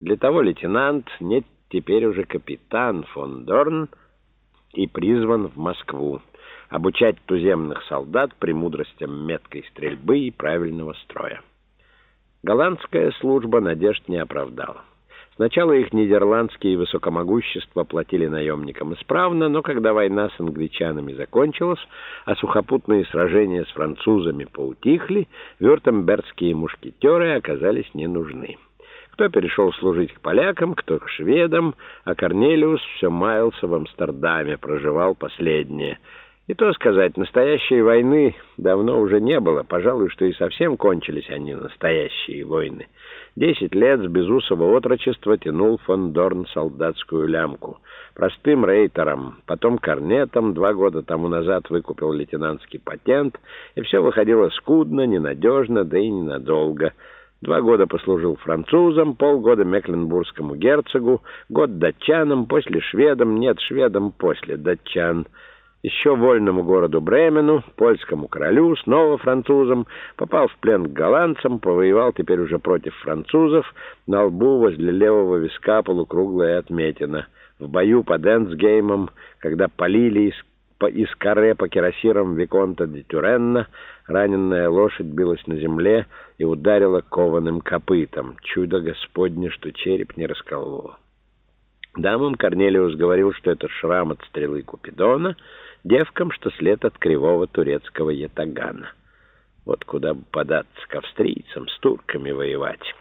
Для того лейтенант, нет теперь уже капитан фон Дорн, и призван в Москву обучать туземных солдат премудростям меткой стрельбы и правильного строя. Голландская служба надежд не оправдала. Сначала их нидерландские высокомогущества платили наемникам исправно, но когда война с англичанами закончилась, а сухопутные сражения с французами поутихли, вюртембергские мушкетеры оказались не нужны. Кто перешел служить к полякам, кто к шведам, а Корнелиус все маялся в Амстердаме, проживал последнее. И то сказать, настоящей войны давно уже не было. Пожалуй, что и совсем кончились они, настоящие войны. Десять лет с безусого отрочества тянул фон Дорн солдатскую лямку. Простым рейтером, потом корнетом, два года тому назад выкупил лейтенантский патент, и все выходило скудно, ненадежно, да и ненадолго — Два года послужил французам, полгода мекленбургскому герцогу, год датчанам, после шведам, нет, шведам после датчан. Еще вольному городу Бремену, польскому королю, снова французам, попал в плен к голландцам, повоевал теперь уже против французов, на лбу возле левого виска полукруглая отметина. В бою под Энсгеймом, когда полили из по из каре по кирасирам Виконта де Тюренна, раненная лошадь билась на земле и ударила кованым копытом. Чудо Господне, что череп не раскололо. Дамам Корнелиус говорил, что это шрам от стрелы Купидона, девкам, что след от кривого турецкого ятагана. Вот куда бы податься к австрийцам, с турками воевать.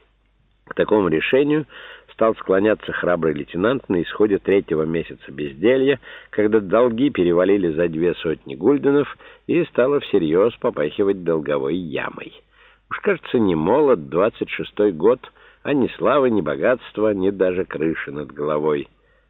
К такому решению стал склоняться храбрый лейтенант на исходе третьего месяца безделья, когда долги перевалили за две сотни гульденов и стало всерьез попахивать долговой ямой. Уж, кажется, не молод, двадцать шестой год, а ни славы, ни богатства, ни даже крыши над головой.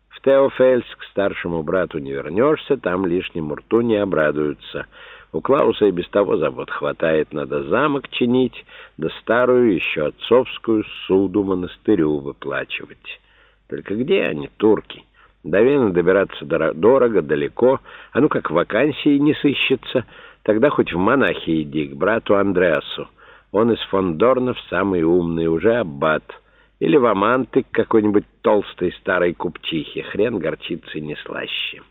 В Теофельск к старшему брату не вернешься, там лишнему рту не обрадуются — у Клауса и без того забот хватает, надо замок чинить, да старую еще отцовскую суду монастырю выплачивать. Только где они, турки? До Вены добираться дорого, далеко, а ну как вакансии не сыщется, тогда хоть в монахи иди, к брату Андреасу. Он из фондорнов самый умный, уже аббат. Или в Аманты к какой-нибудь толстой старой купчихе, хрен горчицы не слаще.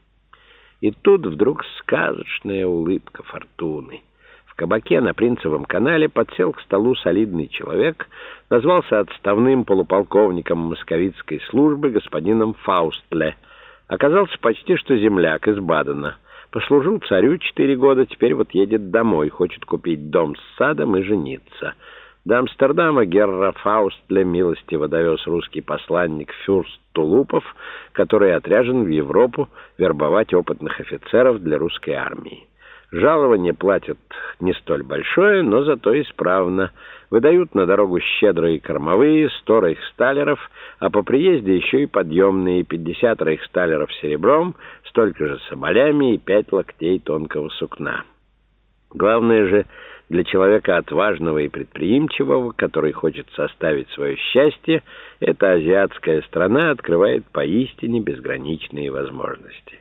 И тут вдруг сказочная улыбка фортуны. В кабаке на Принцевом канале подсел к столу солидный человек, назвался отставным полуполковником московицкой службы господином Фаустле. Оказался почти что земляк из Бадена. Послужил царю четыре года, теперь вот едет домой, хочет купить дом с садом и жениться. До Амстердама Герра Фауст для милостиво довез русский посланник Фюрст Тулупов, который отряжен в Европу вербовать опытных офицеров для русской армии. Жалование платят не столь большое, но зато исправно. Выдают на дорогу щедрые кормовые, сто рейхсталеров, а по приезде еще и подъемные, пятьдесят рейхсталеров серебром, столько же соболями и пять локтей тонкого сукна. Главное же, для человека отважного и предприимчивого, который хочет составить свое счастье, эта азиатская страна открывает поистине безграничные возможности.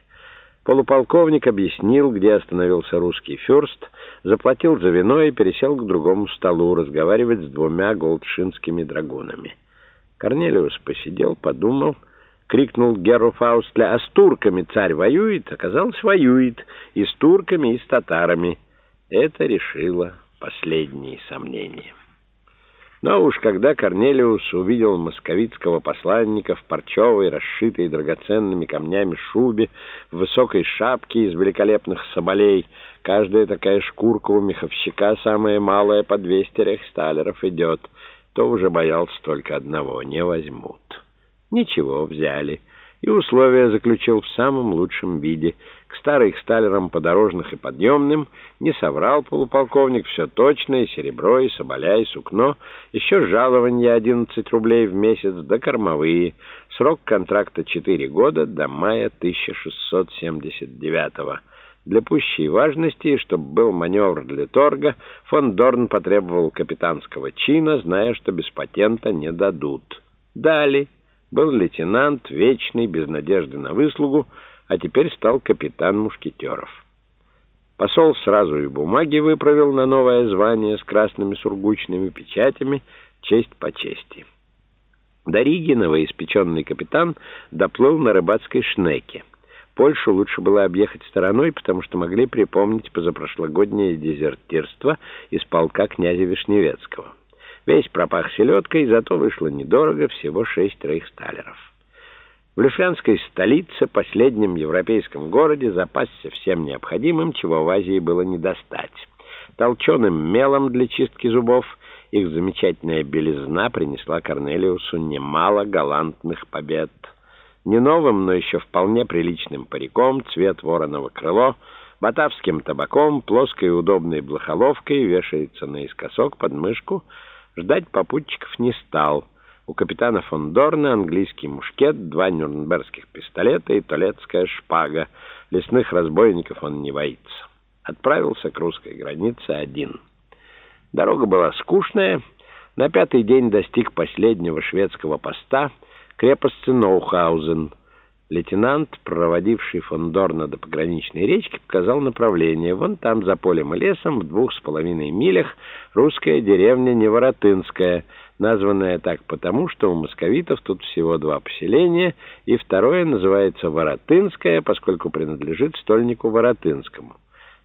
Полуполковник объяснил, где остановился русский фюрст, заплатил за вино и пересел к другому столу разговаривать с двумя голдшинскими драгунами. Корнелиус посидел, подумал, крикнул Геру Фаустля, «А с турками царь воюет?» Оказалось, воюет и с турками, и с татарами. Это решило последние сомнения. Но уж когда Корнелиус увидел московицкого посланника в парчевой, расшитой драгоценными камнями шубе, в высокой шапке из великолепных соболей, каждая такая шкурка у меховщика, самая малая по 200 рейхсталеров идет, то уже боялся только одного — не возьмут. Ничего, взяли — и условия заключил в самом лучшем виде. К старых сталерам подорожных и подъемным не соврал полуполковник, все точно, и серебро, и соболя, и сукно, еще жалование 11 рублей в месяц, да кормовые. Срок контракта 4 года до мая 1679 -го. Для пущей важности, чтобы был маневр для торга, фон Дорн потребовал капитанского чина, зная, что без патента не дадут. Дали был лейтенант, вечный, без надежды на выслугу, а теперь стал капитан мушкетеров. Посол сразу и бумаги выправил на новое звание с красными сургучными печатями, честь по чести. До Риги новоиспеченный капитан доплыл на рыбацкой шнеке. Польшу лучше было объехать стороной, потому что могли припомнить позапрошлогоднее дезертирство из полка князя Вишневецкого. Весь пропах селедкой, зато вышло недорого, всего шесть рейхсталеров. В Лишанской столице, последнем европейском городе, запасся всем необходимым, чего в Азии было не достать. Толченым мелом для чистки зубов их замечательная белизна принесла Корнелиусу немало галантных побед. Не новым, но еще вполне приличным париком, цвет вороного крыло, батавским табаком, плоской удобной блохоловкой вешается наискосок под мышку, ждать попутчиков не стал — у капитана фон Дорна английский мушкет, два нюрнбергских пистолета и толецкая шпага. Лесных разбойников он не боится. Отправился к русской границе один. Дорога была скучная. На пятый день достиг последнего шведского поста крепости Ноухаузен — Лейтенант, проводивший фон Дорна до пограничной речки, показал направление. Вон там, за полем и лесом, в двух с половиной милях, русская деревня Неворотынская, названная так потому, что у московитов тут всего два поселения, и второе называется Воротынское, поскольку принадлежит стольнику Воротынскому.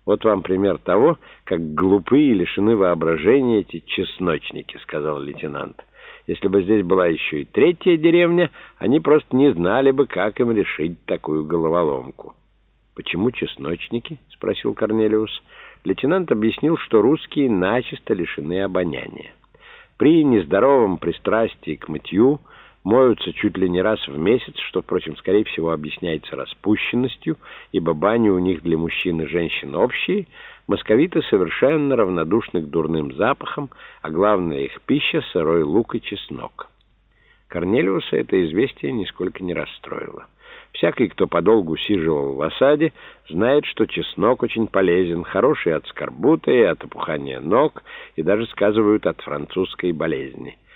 Вот вам пример того, как глупые и лишены воображения эти чесночники, сказал лейтенант. Если бы здесь была еще и третья деревня, они просто не знали бы, как им решить такую головоломку. «Почему чесночники?» — спросил Корнелиус. Лейтенант объяснил, что русские начисто лишены обоняния. При нездоровом пристрастии к мытью моются чуть ли не раз в месяц, что, впрочем, скорее всего, объясняется распущенностью, ибо бани у них для мужчин и женщин общие, московиты совершенно равнодушны к дурным запахам, а главная их пища — сырой лук и чеснок. Корнелиуса это известие нисколько не расстроило. Всякий, кто подолгу сиживал в осаде, знает, что чеснок очень полезен, хороший от скорбута и от опухания ног, и даже сказывают от французской болезни —